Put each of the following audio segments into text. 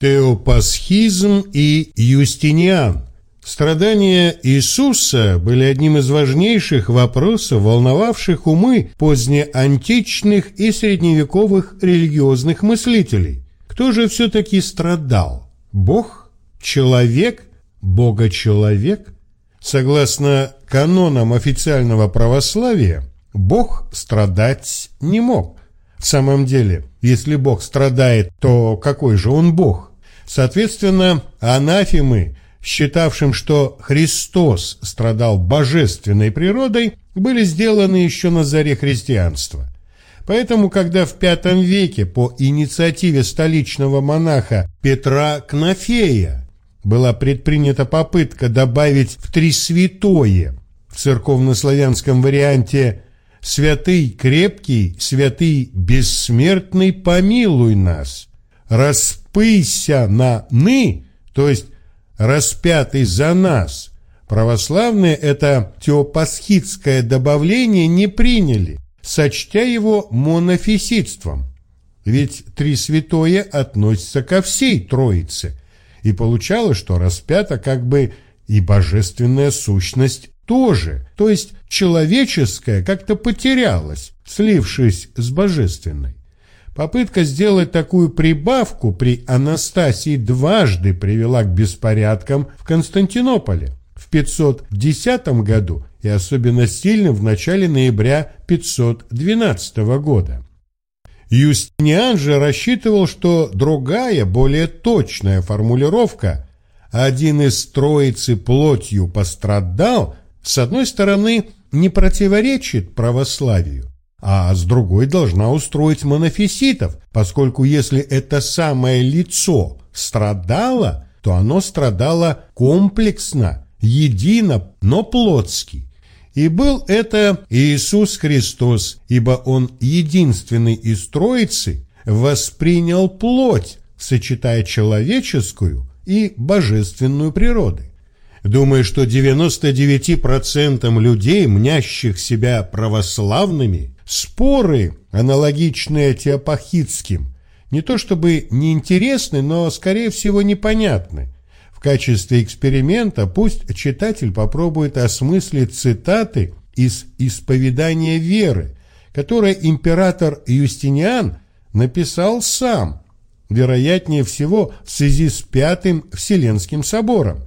Теопасхизм и Юстиниан. Страдания Иисуса были одним из важнейших вопросов, волновавших умы позднеантичных и средневековых религиозных мыслителей. Кто же все-таки страдал? Бог? Человек? Бога-человек? Согласно канонам официального православия, Бог страдать не мог. В самом деле, если Бог страдает, то какой же он Бог? Соответственно, анафемы, считавшим, что Христос страдал божественной природой, были сделаны еще на заре христианства. Поэтому, когда в V веке по инициативе столичного монаха Петра Кнафея была предпринята попытка добавить в три святое в церковнославянском варианте «Святый крепкий, святый бессмертный, помилуй нас», распыся на «ны», то есть распятый за нас, православные это теопасхидское добавление не приняли, сочтя его монофиситством. Ведь три святое относятся ко всей Троице, и получалось, что распята как бы и божественная сущность тоже, то есть человеческая как-то потерялась, слившись с божественной. Попытка сделать такую прибавку при Анастасии дважды привела к беспорядкам в Константинополе в 510 году и особенно сильно в начале ноября 512 года. Юстиниан же рассчитывал, что другая, более точная формулировка «один из троицы плотью пострадал» с одной стороны не противоречит православию, а с другой должна устроить монофиситов, поскольку если это самое лицо страдало, то оно страдало комплексно, едино, но плотски. И был это Иисус Христос, ибо Он единственный из Троицы воспринял плоть, сочетая человеческую и божественную природы. Думаю, что 99% людей, мнящих себя православными, Споры, аналогичные теопахидским, не то чтобы неинтересны, но, скорее всего, непонятны. В качестве эксперимента пусть читатель попробует осмыслить цитаты из «Исповедания веры», которое император Юстиниан написал сам, вероятнее всего в связи с Пятым Вселенским собором.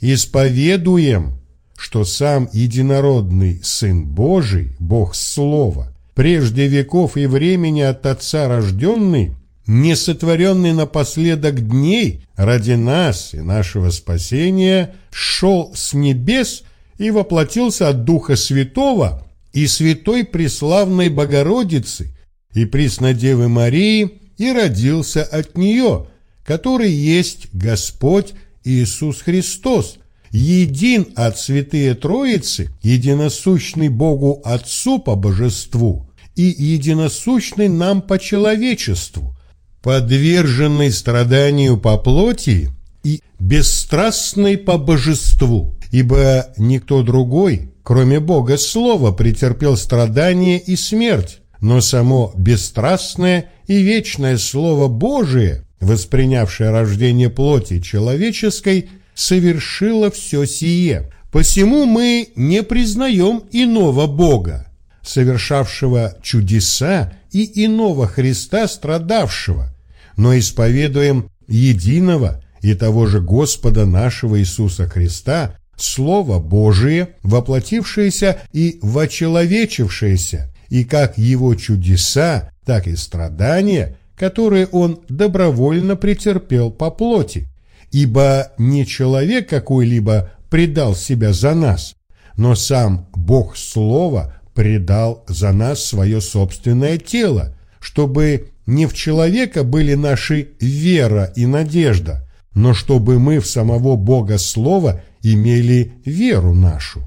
«Исповедуем, что сам единородный Сын Божий, Бог Слова, прежде веков и времени от Отца рожденный, не сотворенный напоследок дней ради нас и нашего спасения, шел с небес и воплотился от Духа Святого и Святой Преславной Богородицы и Преснодевы Марии и родился от нее, который есть Господь Иисус Христос, един от Святые Троицы, единосущный Богу Отцу по божеству и единосущный нам по человечеству, подверженный страданию по плоти и бесстрастный по божеству, ибо никто другой, кроме Бога Слова, претерпел страдание и смерть, но само бесстрастное и вечное Слово Божие, воспринявшее рождение плоти человеческой – совершила все сие. Посему мы не признаем иного Бога, совершавшего чудеса, и иного Христа, страдавшего, но исповедуем единого и того же Господа нашего Иисуса Христа, Слово Божие, воплотившееся и вочеловечившееся, и как Его чудеса, так и страдания, которые Он добровольно претерпел по плоти, ибо не человек какой-либо предал себя за нас, но сам Бог Слова предал за нас свое собственное тело, чтобы не в человека были наши вера и надежда, но чтобы мы в самого Бога Слова имели веру нашу.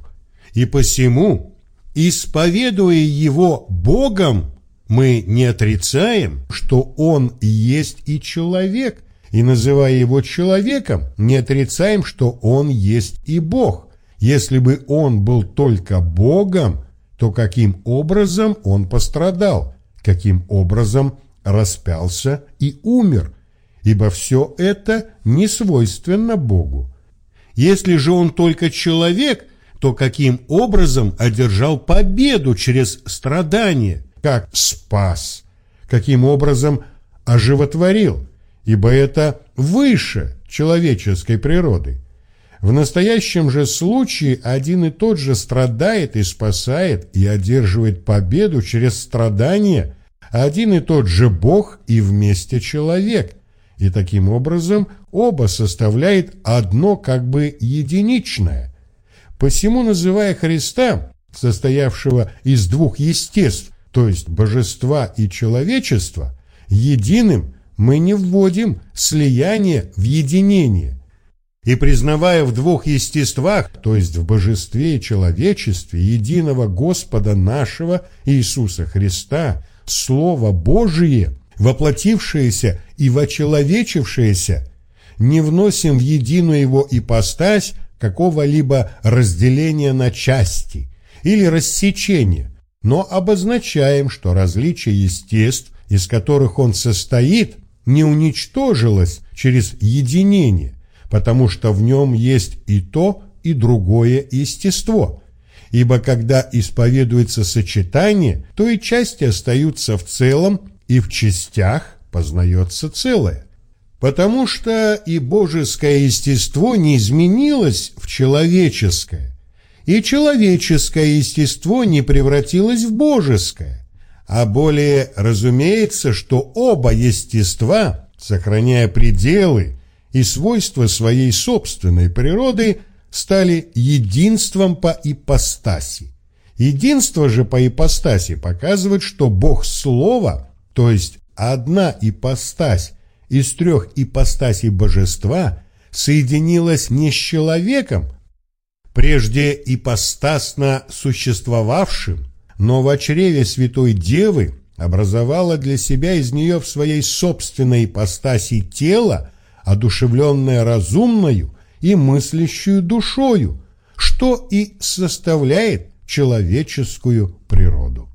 И посему, исповедуя Его Богом, мы не отрицаем, что Он есть и человек, и называя его человеком, не отрицаем, что он есть и Бог. Если бы он был только Богом, то каким образом он пострадал, каким образом распялся и умер, ибо все это не свойственно Богу. Если же он только человек, то каким образом одержал победу через страдания, как спас, каким образом оживотворил, ибо это выше человеческой природы. В настоящем же случае один и тот же страдает и спасает и одерживает победу через страдания, один и тот же Бог и вместе человек, и таким образом оба составляют одно как бы единичное. Посему, называя Христа, состоявшего из двух естеств, то есть божества и человечества, единым, мы не вводим слияние в единение – и признавая в двух естествах, то есть в божестве и человечестве, единого Господа нашего Иисуса Христа, Слово Божие, воплотившееся и вочеловечившееся, не вносим в единую его ипостась какого-либо разделения на части или рассечения, но обозначаем, что различие естеств, из которых он состоит, не уничтожилось через единение, потому что в нем есть и то, и другое естество. Ибо когда исповедуется сочетание, то и части остаются в целом, и в частях познается целое. Потому что и божеское естество не изменилось в человеческое, и человеческое естество не превратилось в божеское, а более разумеется, что оба естества, сохраняя пределы, и свойства своей собственной природы стали единством по ипостаси. Единство же по ипостаси показывает, что Бог Слова, то есть одна ипостась из трех ипостасей божества, соединилась не с человеком, прежде ипостасно существовавшим, но в чреве Святой Девы образовала для себя из нее в своей собственной ипостаси тело, одушевленное разумною и мыслящую душою, что и составляет человеческую природу.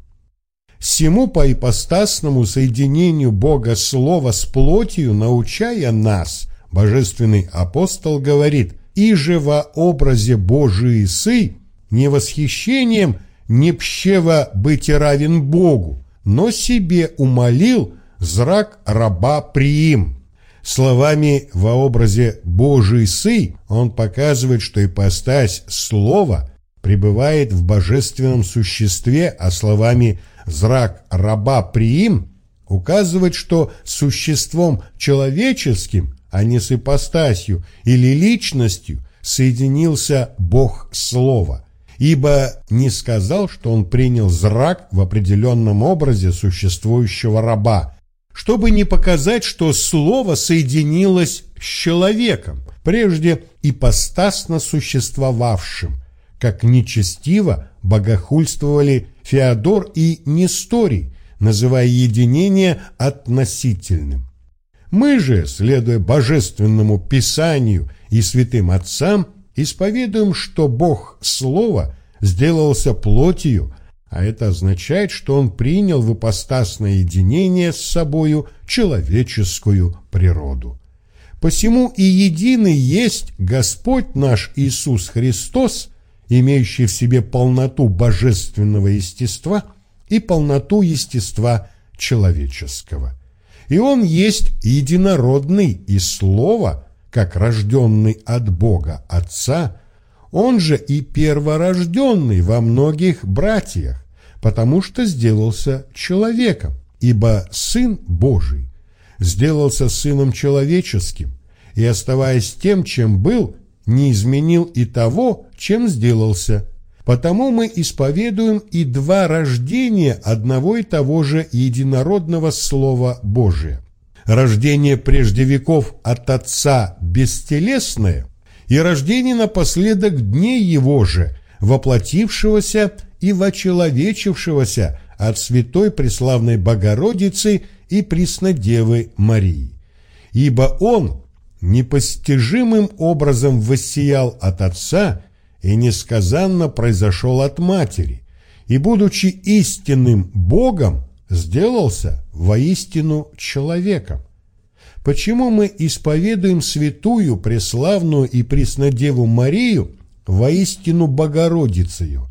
Всему по ипостасному соединению Бога Слова с плотью, научая нас, божественный апостол говорит, «И же во образе Божии сы, не восхищением, не пщево быть равен Богу, но себе умолил зрак раба приим, Словами во образе «Божий Сы» он показывает, что ипостась слова пребывает в божественном существе, а словами «зрак раба приим» указывает, что существом человеческим, а не с ипостасью или личностью, соединился Бог Слова, ибо не сказал, что он принял зрак в определенном образе существующего раба, чтобы не показать, что слово соединилось с человеком, прежде ипостасно существовавшим, как нечестиво богохульствовали Феодор и Несторий, называя единение относительным. Мы же, следуя божественному писанию и святым отцам, исповедуем, что Бог Слово сделался плотью, а это означает, что он принял в ипостасное единение с собою человеческую природу. Посему и единый есть Господь наш Иисус Христос, имеющий в себе полноту божественного естества и полноту естества человеческого. И Он есть единородный и Слово, как рожденный от Бога Отца, он же и перворожденный во многих братьях, потому что сделался человеком, ибо Сын Божий сделался Сыном человеческим, и, оставаясь тем, чем был, не изменил и того, чем сделался. Потому мы исповедуем и два рождения одного и того же единородного Слова Божия. Рождение прежде веков от Отца бестелесное и рождение напоследок дней его же, воплотившегося и вочеловечившегося от святой преславной Богородицы и Преснодевы Марии. Ибо он непостижимым образом воссиял от Отца и несказанно произошел от Матери, и, будучи истинным Богом, сделался воистину человеком. почему мы исповедуем святую, преславную и преснодеву Марию воистину Богородицею?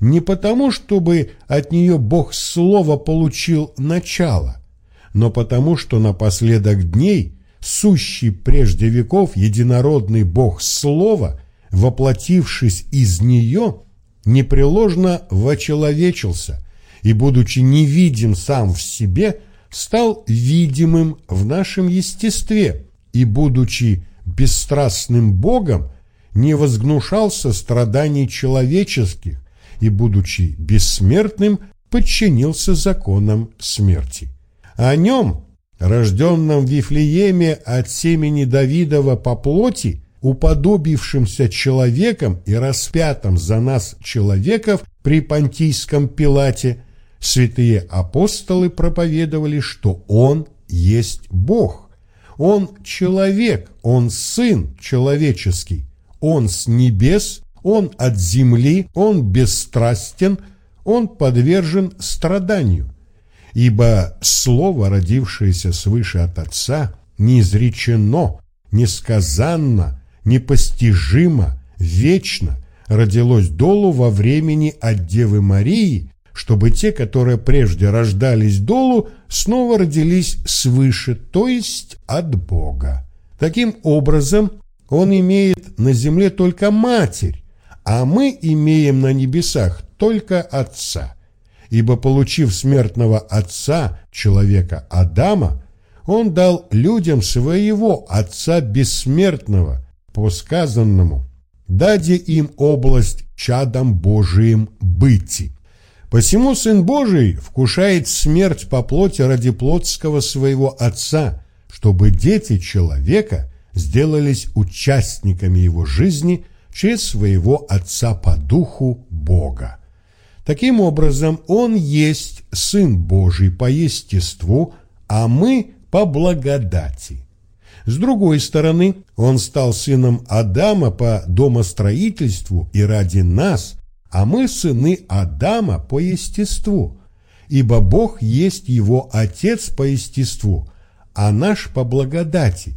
Не потому, чтобы от нее Бог Слова получил начало, но потому, что напоследок дней сущий прежде веков единородный Бог Слова, воплотившись из нее, непреложно вочеловечился и, будучи невидим сам в себе, стал видимым в нашем естестве и, будучи бесстрастным Богом, не возгнушался страданий человеческих и, будучи бессмертным, подчинился законам смерти. О нем, рожденном в Вифлееме от семени Давидова по плоти, уподобившимся человеком и распятым за нас человеков при Понтийском Пилате, святые апостолы проповедовали, что Он есть Бог. Он человек, Он Сын человеческий, Он с небес, Он от земли, Он бесстрастен, Он подвержен страданию. Ибо Слово, родившееся свыше от Отца, не изречено, несказанно, непостижимо, вечно родилось долу во времени от Девы Марии, чтобы те, которые прежде рождались долу, снова родились свыше, то есть от Бога. Таким образом, он имеет на земле только Матерь, а мы имеем на небесах только Отца. Ибо, получив смертного Отца, человека Адама, он дал людям своего Отца Бессмертного, по сказанному, «Даде им область чадом Божиим быти». Посему Сын Божий вкушает смерть по плоти ради плотского своего Отца, чтобы дети человека сделались участниками его жизни через своего Отца по Духу Бога. Таким образом, Он есть Сын Божий по естеству, а мы по благодати. С другой стороны, Он стал сыном Адама по домостроительству и ради нас – а мы сыны Адама по естеству, ибо Бог есть его Отец по естеству, а наш по благодати.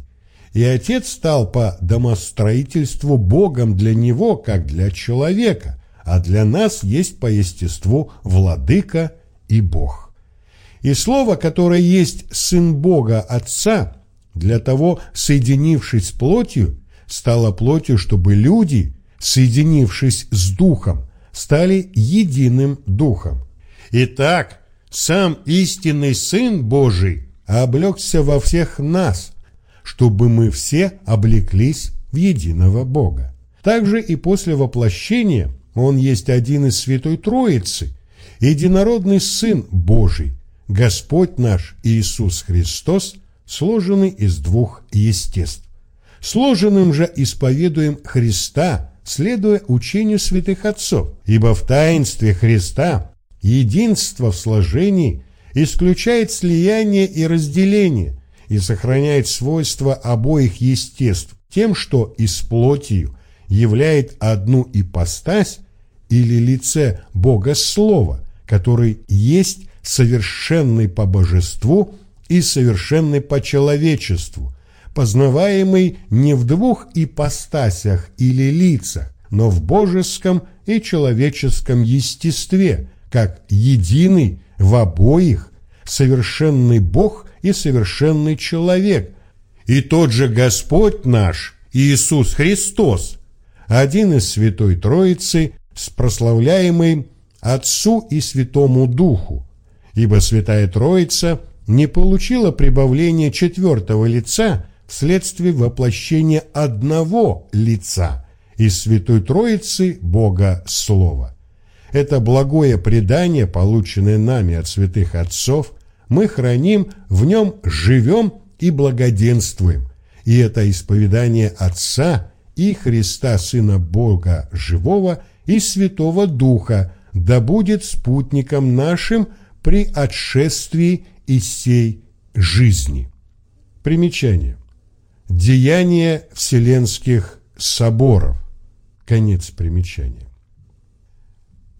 И Отец стал по домостроительству Богом для него, как для человека, а для нас есть по естеству Владыка и Бог. И Слово, которое есть Сын Бога Отца, для того, соединившись с плотью, стало плотью, чтобы люди, соединившись с Духом, стали единым духом. Итак, сам истинный Сын Божий облегся во всех нас, чтобы мы все облеклись в единого Бога. Также и после воплощения Он есть один из Святой Троицы, единородный Сын Божий, Господь наш Иисус Христос, сложенный из двух естеств. Сложенным же исповедуем Христа – следуя учению святых отцов, ибо в таинстве Христа единство в сложении исключает слияние и разделение и сохраняет свойства обоих естеств тем, что и с плотью являет одну ипостась или лице Бога Слова, который есть совершенный по божеству и совершенный по человечеству, познаваемый не в двух ипостасях или лицах, но в божеском и человеческом естестве, как единый в обоих, совершенный Бог и совершенный человек, и тот же Господь наш, Иисус Христос, один из Святой Троицы, с прославляемой Отцу и Святому Духу, ибо Святая Троица не получила прибавления четвертого лица, вследствие воплощения одного лица из Святой Троицы Бога Слова. Это благое предание, полученное нами от святых отцов, мы храним, в нем живем и благоденствуем. И это исповедание Отца и Христа, Сына Бога Живого и Святого Духа, да будет спутником нашим при отшествии из сей жизни. Примечание. Деяния Вселенских соборов. Конец примечания.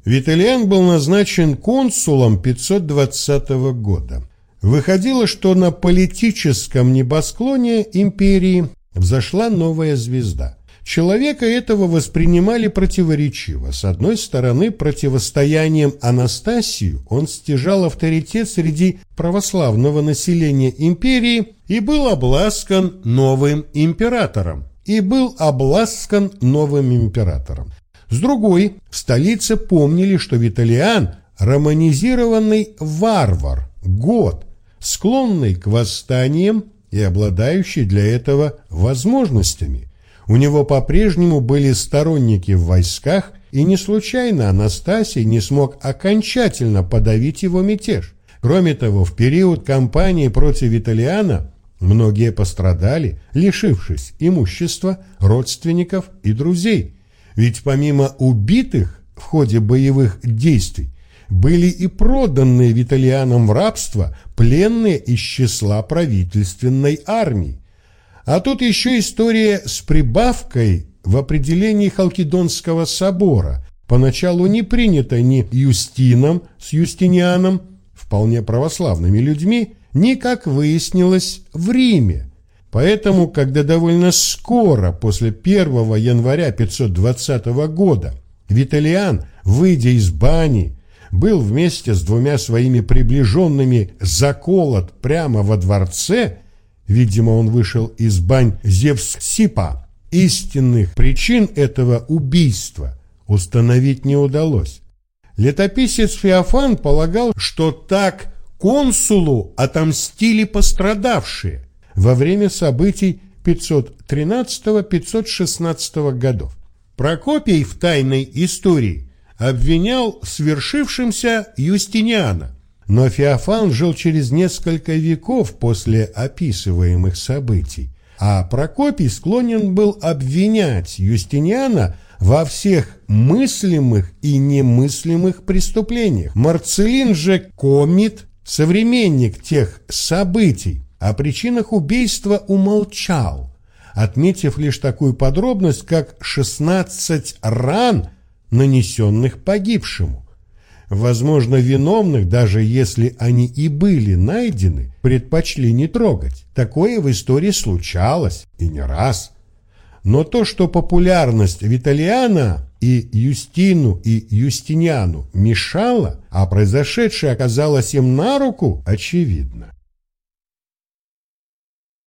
Виталиан был назначен консулом 520 года. Выходило, что на политическом небосклоне империи взошла новая звезда. Человека этого воспринимали противоречиво. С одной стороны, противостоянием Анастасию он стяжал авторитет среди православного населения империи и был обласкан новым императором. И был обласкан новым императором. С другой, в столице помнили, что Виталиан – романизированный варвар, год, склонный к восстаниям и обладающий для этого возможностями. У него по-прежнему были сторонники в войсках, и не случайно Анастасий не смог окончательно подавить его мятеж. Кроме того, в период кампании против Виталиана многие пострадали, лишившись имущества, родственников и друзей. Ведь помимо убитых в ходе боевых действий, были и проданные Виталианом в рабство пленные из числа правительственной армии. А тут еще история с прибавкой в определении Халкидонского собора, поначалу не принято ни Юстином с Юстинианом, вполне православными людьми, ни, как выяснилось, в Риме. Поэтому, когда довольно скоро, после 1 января 520 года, Виталиан, выйдя из бани, был вместе с двумя своими приближенными заколот прямо во дворце, видимо, он вышел из бань Зевсипа, истинных причин этого убийства установить не удалось. Летописец Феофан полагал, что так консулу отомстили пострадавшие во время событий 513-516 годов. Прокопий в тайной истории обвинял в свершившемся Юстиниана, но Феофан жил через несколько веков после описываемых событий, а Прокопий склонен был обвинять Юстиниана во всех мыслимых и немыслимых преступлениях. Марцелин же Комит, современник тех событий, о причинах убийства умолчал, отметив лишь такую подробность, как 16 ран – нанесенных погибшему. Возможно, виновных, даже если они и были найдены, предпочли не трогать. Такое в истории случалось, и не раз. Но то, что популярность Виталиана и Юстину и Юстиниану мешала, а произошедшее оказалось им на руку, очевидно.